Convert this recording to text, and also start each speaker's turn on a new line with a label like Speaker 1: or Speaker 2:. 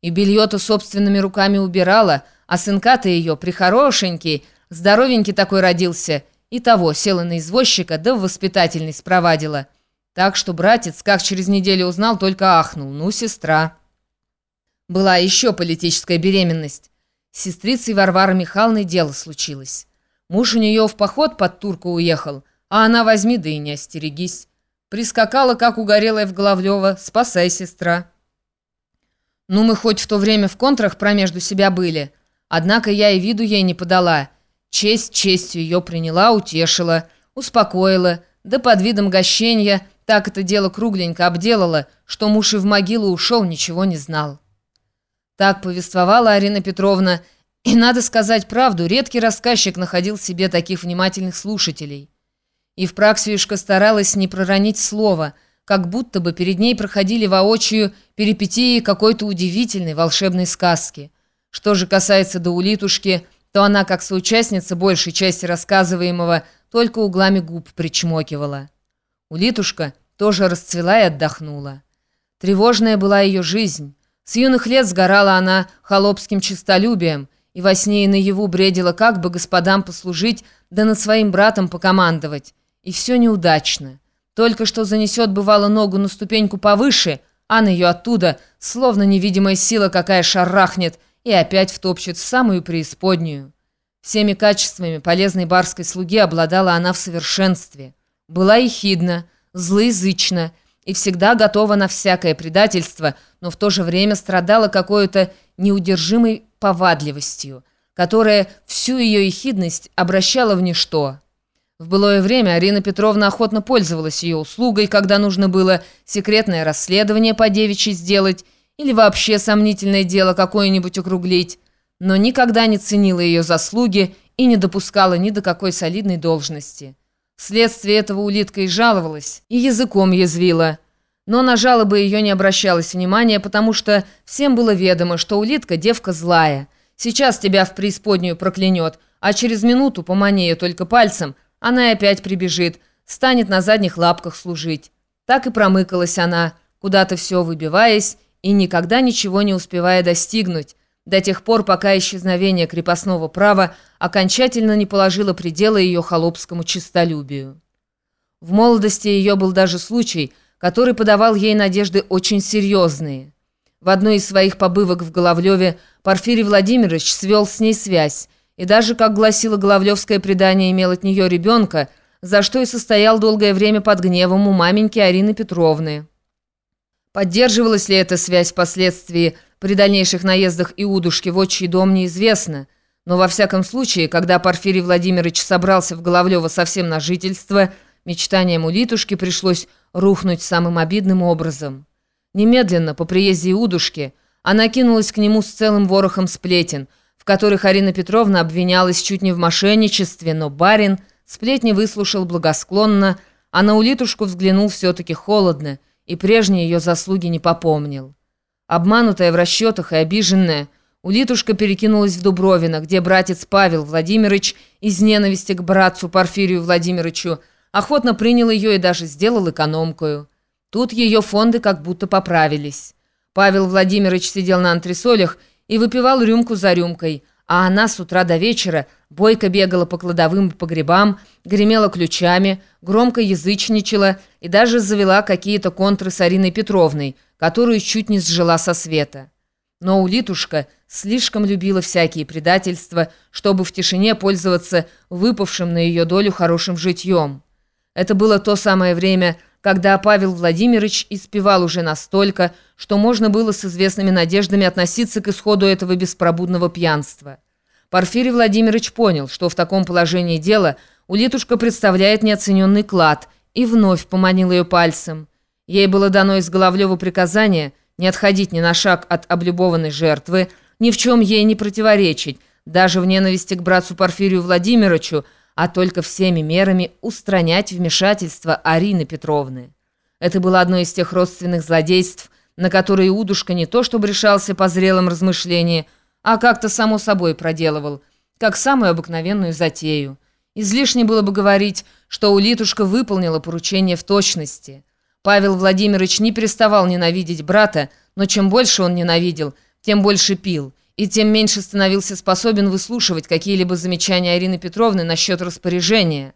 Speaker 1: И белье-то собственными руками убирала, а сынка-то ее, прихорошенький, здоровенький такой родился, и того села на извозчика, да в воспитательность провадила. Так что братец, как через неделю узнал, только ахнул. Ну, сестра. Была еще политическая беременность. С сестрицей Варвары Михайловной дело случилось. Муж у нее в поход под турку уехал, а она возьми да и не остерегись. Прискакала, как угорелая в Головлева, спасай, сестра. Ну, мы хоть в то время в контрах промежду себя были. Однако я и виду ей не подала. Честь честью ее приняла, утешила, успокоила, да под видом гощенья так это дело кругленько обделала, что муж и в могилу ушел, ничего не знал. Так повествовала Арина Петровна, и, надо сказать правду, редкий рассказчик находил себе таких внимательных слушателей. И в Праксиюшка старалась не проронить слова, как будто бы перед ней проходили воочию перипетии какой-то удивительной волшебной сказки. Что же касается до улитушки, то она, как соучастница большей части рассказываемого, только углами губ причмокивала. Улитушка тоже расцвела и отдохнула. Тревожная была ее жизнь. С юных лет сгорала она холопским честолюбием, и во сне и наяву бредила, как бы господам послужить, да над своим братом покомандовать. И все неудачно. Только что занесет, бывало, ногу на ступеньку повыше, а на ее оттуда, словно невидимая сила какая шарахнет, и опять втопчет в самую преисподнюю. Всеми качествами полезной барской слуги обладала она в совершенстве. Была ехидна, злоязычна, и всегда готова на всякое предательство, но в то же время страдала какой-то неудержимой повадливостью, которая всю ее ехидность обращала в ничто. В былое время Арина Петровна охотно пользовалась ее услугой, когда нужно было секретное расследование по девичьи сделать или вообще сомнительное дело какое-нибудь округлить, но никогда не ценила ее заслуги и не допускала ни до какой солидной должности. Вследствие этого улитка и жаловалась, и языком язвила. Но на жалобы ее не обращалось внимания, потому что всем было ведомо, что улитка девка злая. Сейчас тебя в преисподнюю проклянет, а через минуту, помани только пальцем, она и опять прибежит, станет на задних лапках служить. Так и промыкалась она, куда-то все выбиваясь и никогда ничего не успевая достигнуть, до тех пор, пока исчезновение крепостного права окончательно не положило предела ее холопскому честолюбию. В молодости ее был даже случай, который подавал ей надежды очень серьезные. В одной из своих побывок в Головлеве Порфирий Владимирович свел с ней связь, и даже, как гласило Головлевское предание, имел от нее ребенка, за что и состоял долгое время под гневом у маменьки Арины Петровны. Поддерживалась ли эта связь впоследствии – при дальнейших наездах Иудушки в отчий дом неизвестно, но во всяком случае, когда Порфирий Владимирович собрался в Головлево совсем на жительство, мечтаниям улитушки пришлось рухнуть самым обидным образом. Немедленно, по приезде Иудушки, она кинулась к нему с целым ворохом сплетен, которых Арина Петровна обвинялась чуть не в мошенничестве, но барин сплетни выслушал благосклонно, а на улитушку взглянул все-таки холодно и прежние ее заслуги не попомнил. Обманутая в расчетах и обиженная, Улитушка перекинулась в Дубровино, где братец Павел Владимирович из ненависти к братцу Порфирию Владимировичу охотно принял ее и даже сделал экономкою. Тут ее фонды как будто поправились. Павел Владимирович сидел на антресолях и выпивал рюмку за рюмкой, а она с утра до вечера бойко бегала по кладовым и погребам, гремела ключами, громко язычничала и даже завела какие-то контры с Ариной Петровной – которую чуть не сжила со света. Но улитушка слишком любила всякие предательства, чтобы в тишине пользоваться выпавшим на ее долю хорошим житьем. Это было то самое время, когда Павел Владимирович испевал уже настолько, что можно было с известными надеждами относиться к исходу этого беспробудного пьянства. Порфирий Владимирович понял, что в таком положении дела улитушка представляет неоцененный клад, и вновь поманил ее пальцем – Ей было дано из Головлева приказание не отходить ни на шаг от облюбованной жертвы, ни в чем ей не противоречить, даже в ненависти к братцу Порфирию Владимировичу, а только всеми мерами устранять вмешательство Арины Петровны. Это было одно из тех родственных злодейств, на которые Удушка не то чтобы решался по зрелым размышлениям, а как-то само собой проделывал, как самую обыкновенную затею. Излишне было бы говорить, что Улитушка выполнила поручение в точности – Павел Владимирович не переставал ненавидеть брата, но чем больше он ненавидел, тем больше пил, и тем меньше становился способен выслушивать какие-либо замечания Арины Петровны насчет распоряжения.